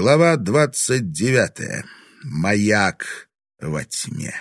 Глава двадцать девятая. Маяк во тьме.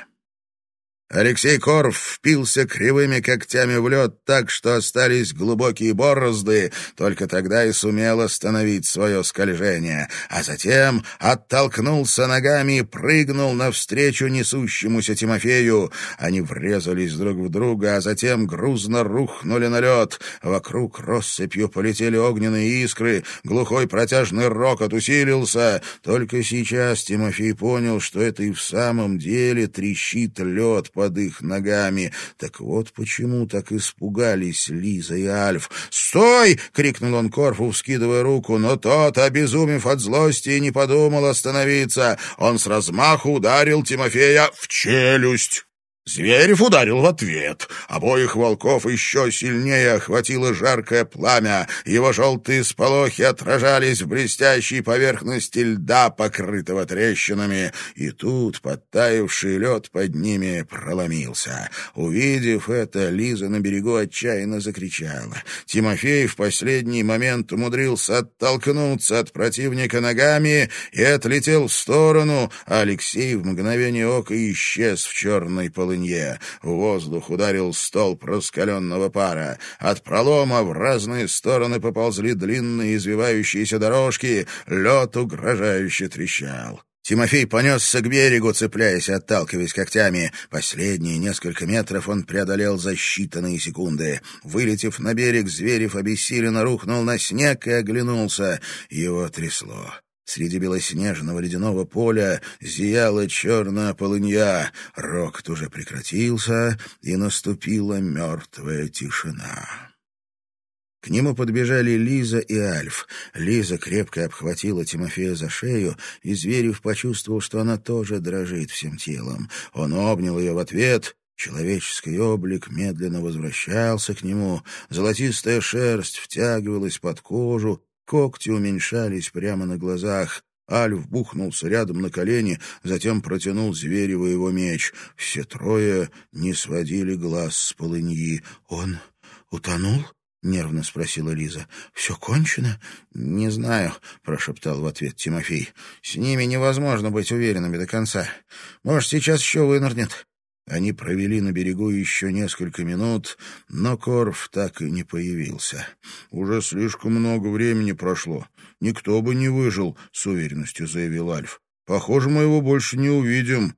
Алексей Корф впился кривыми когтями в лед так, что остались глубокие борозды, только тогда и сумел остановить свое скольжение, а затем оттолкнулся ногами и прыгнул навстречу несущемуся Тимофею. Они врезались друг в друга, а затем грузно рухнули на лед. Вокруг россыпью полетели огненные искры, глухой протяжный рокот усилился. Только сейчас Тимофей понял, что это и в самом деле трещит лед под их ногами. Так вот почему так испугались Лиза и Альф. «Стой!» — крикнул он Корфу, вскидывая руку, но тот, обезумев от злости, не подумал остановиться. Он с размаху ударил Тимофея в челюсть. Зверев ударил в ответ. Обоих волков еще сильнее охватило жаркое пламя. Его желтые сполохи отражались в блестящей поверхности льда, покрытого трещинами. И тут подтаявший лед под ними проломился. Увидев это, Лиза на берегу отчаянно закричала. Тимофей в последний момент умудрился оттолкнуться от противника ногами и отлетел в сторону, а Алексей в мгновение ока исчез в черной полыни полынье. В воздух ударил столб раскаленного пара. От пролома в разные стороны поползли длинные извивающиеся дорожки. Лед угрожающе трещал. Тимофей понесся к берегу, цепляясь и отталкиваясь когтями. Последние несколько метров он преодолел за считанные секунды. Вылетев на берег, Зверев обессиленно рухнул на снег и оглянулся. Его трясло. Среди белоснежного ледяного поля зияла черная полынья. Рокот уже прекратился, и наступила мертвая тишина. К нему подбежали Лиза и Альф. Лиза крепко обхватила Тимофея за шею, и Зверев почувствовал, что она тоже дрожит всем телом. Он обнял ее в ответ — Человеческий облик медленно возвращался к нему, золотистая шерсть втягивалась под кожу, Когти уменьшались прямо на глазах. Альф бухнулся рядом на колени, затем протянул Звереву его меч. Все трое не сводили глаз с полыньи. «Он утонул?» — нервно спросила Лиза. «Все кончено?» «Не знаю», — прошептал в ответ Тимофей. «С ними невозможно быть уверенными до конца. Может, сейчас еще вынырнет. Они провели на берегу еще несколько минут, но Корф так и не появился. «Уже слишком много времени прошло. Никто бы не выжил», — с уверенностью заявил Альф. «Похоже, мы его больше не увидим».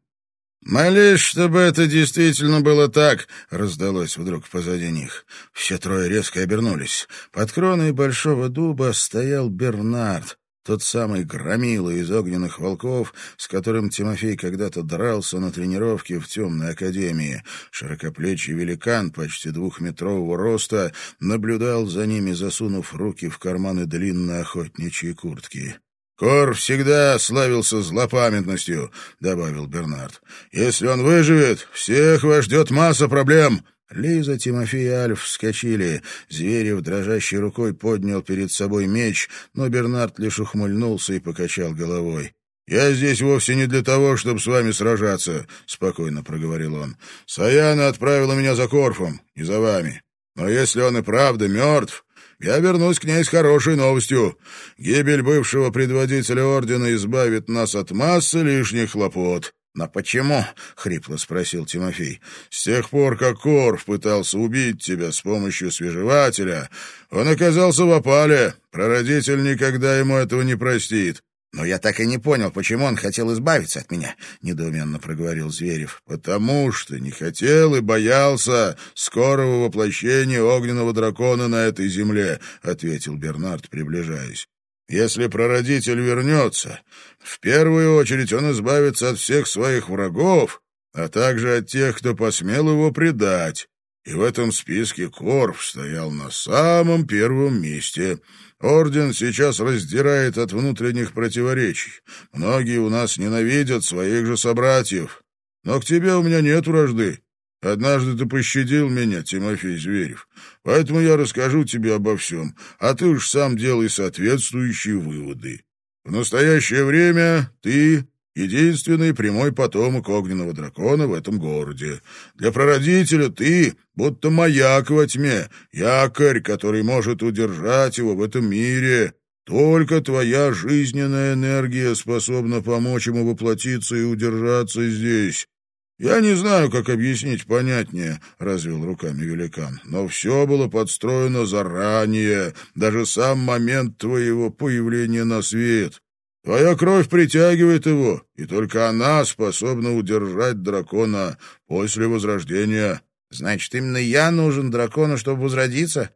«Молись, чтобы это действительно было так!» — раздалось вдруг позади них. Все трое резко обернулись. Под кроной большого дуба стоял Бернард, тот самый громила из огненных волков, с которым Тимофей когда-то дрался на тренировке в темной академии. Широкоплечий великан почти двухметрового роста наблюдал за ними, засунув руки в карманы длинной охотничьей куртки. «Кор всегда славился злопамятностью», — добавил Бернард. «Если он выживет, всех вас ждет масса проблем. Лиза, Тимофей и Альф вскочили. Зверев дрожащей рукой поднял перед собой меч, но Бернард лишь ухмыльнулся и покачал головой. «Я здесь вовсе не для того, чтобы с вами сражаться», — спокойно проговорил он. «Саяна отправила меня за Корфом, не за вами. Но если он и правда мертв, я вернусь к ней с хорошей новостью. Гибель бывшего предводителя ордена избавит нас от массы лишних хлопот. «Но почему?» — хрипло спросил Тимофей. «С тех пор, как Корф пытался убить тебя с помощью свежевателя, он оказался в опале. Прародитель никогда ему этого не простит». «Но я так и не понял, почему он хотел избавиться от меня», — недоуменно проговорил Зверев. «Потому что не хотел и боялся скорого воплощения огненного дракона на этой земле», — ответил Бернард, приближаясь. Если прародитель вернется, в первую очередь он избавится от всех своих врагов, а также от тех, кто посмел его предать. И в этом списке Корф стоял на самом первом месте. Орден сейчас раздирает от внутренних противоречий. Многие у нас ненавидят своих же собратьев. Но к тебе у меня нет вражды. Однажды ты пощадил меня, Тимофей Зверев, поэтому я расскажу тебе обо всем, а ты уж сам делай соответствующие выводы. В настоящее время ты единственный прямой потомок огненного дракона в этом городе. Для прародителя ты будто маяк во тьме, якорь, который может удержать его в этом мире. Только твоя жизненная энергия способна помочь ему воплотиться и удержаться здесь. «Я не знаю, как объяснить понятнее», — развел руками великан, «но все было подстроено заранее, даже сам момент твоего появления на свет. Твоя кровь притягивает его, и только она способна удержать дракона после возрождения». «Значит, именно я нужен дракону, чтобы возродиться?»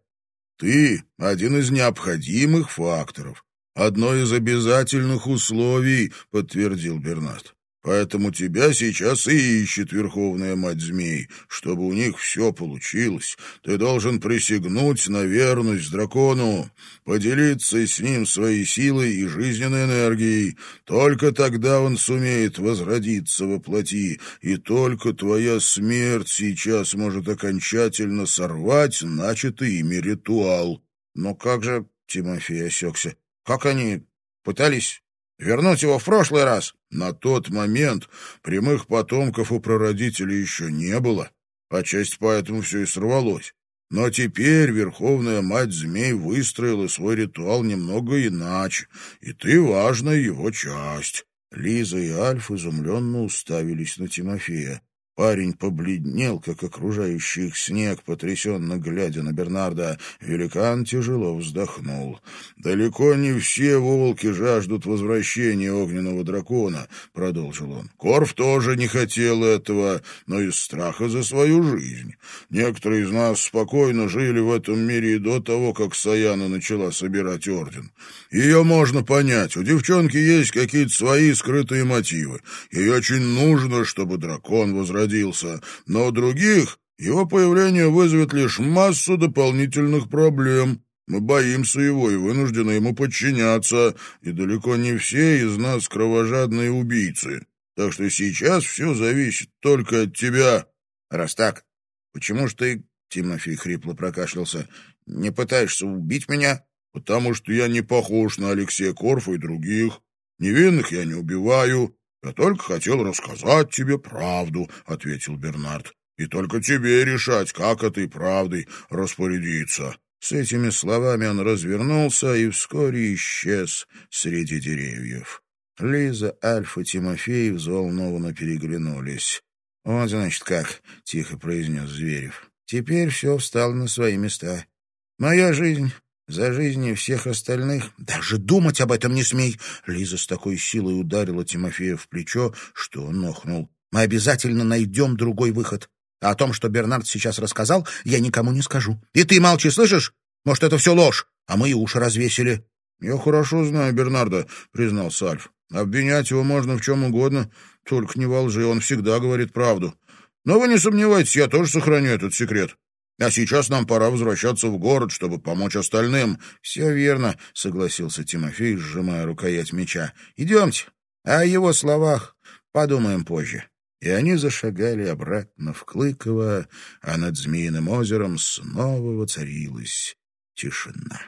«Ты — один из необходимых факторов, одно из обязательных условий», — подтвердил Бернард. Поэтому тебя сейчас и ищет Верховная Мать Змей. Чтобы у них все получилось, ты должен присягнуть на верность дракону, поделиться с ним своей силой и жизненной энергией. Только тогда он сумеет возродиться во плоти, и только твоя смерть сейчас может окончательно сорвать начатый ими ритуал. Но как же, Тимофей осекся, как они пытались вернуть его в прошлый раз? На тот момент прямых потомков у прародителей еще не было, а часть поэтому все и сорвалось. Но теперь Верховная Мать Змей выстроила свой ритуал немного иначе, и ты важная его часть. Лиза и Альф изумленно уставились на Тимофея. Парень побледнел, как окружающий их снег, потрясенно глядя на Бернарда. Великан тяжело вздохнул. «Далеко не все волки жаждут возвращения огненного дракона», — продолжил он. «Корф тоже не хотел этого, но из страха за свою жизнь. Некоторые из нас спокойно жили в этом мире и до того, как Саяна начала собирать орден. Ее можно понять. У девчонки есть какие-то свои скрытые мотивы. Ей очень нужно, чтобы дракон возвращался родился, но у других его появление вызовет лишь массу дополнительных проблем. Мы боимся его и вынуждены ему подчиняться, и далеко не все из нас кровожадные убийцы. Так что сейчас все зависит только от тебя. Раз так, почему ж ты, Тимофей хрипло прокашлялся, не пытаешься убить меня? Потому что я не похож на Алексея Корфа и других. Невинных я не убиваю, «Я только хотел рассказать тебе правду», — ответил Бернард. «И только тебе решать, как этой правдой распорядиться». С этими словами он развернулся и вскоре исчез среди деревьев. Лиза, Альфа, Тимофей взволнованно переглянулись. «Вот, значит, как», — тихо произнес Зверев. «Теперь все встало на свои места. Моя жизнь за жизни всех остальных даже думать об этом не смей. Лиза с такой силой ударила Тимофея в плечо, что он охнул. Мы обязательно найдем другой выход. А о том, что Бернард сейчас рассказал, я никому не скажу. И ты молчи, слышишь? Может, это все ложь, а мы и уши развесили. — Я хорошо знаю Бернарда, — признался Альф. — Обвинять его можно в чем угодно, только не во лжи, он всегда говорит правду. Но вы не сомневайтесь, я тоже сохраню этот секрет. А сейчас нам пора возвращаться в город, чтобы помочь остальным. — Все верно, — согласился Тимофей, сжимая рукоять меча. — Идемте. А о его словах подумаем позже. И они зашагали обратно в Клыково, а над Змеиным озером снова воцарилась тишина.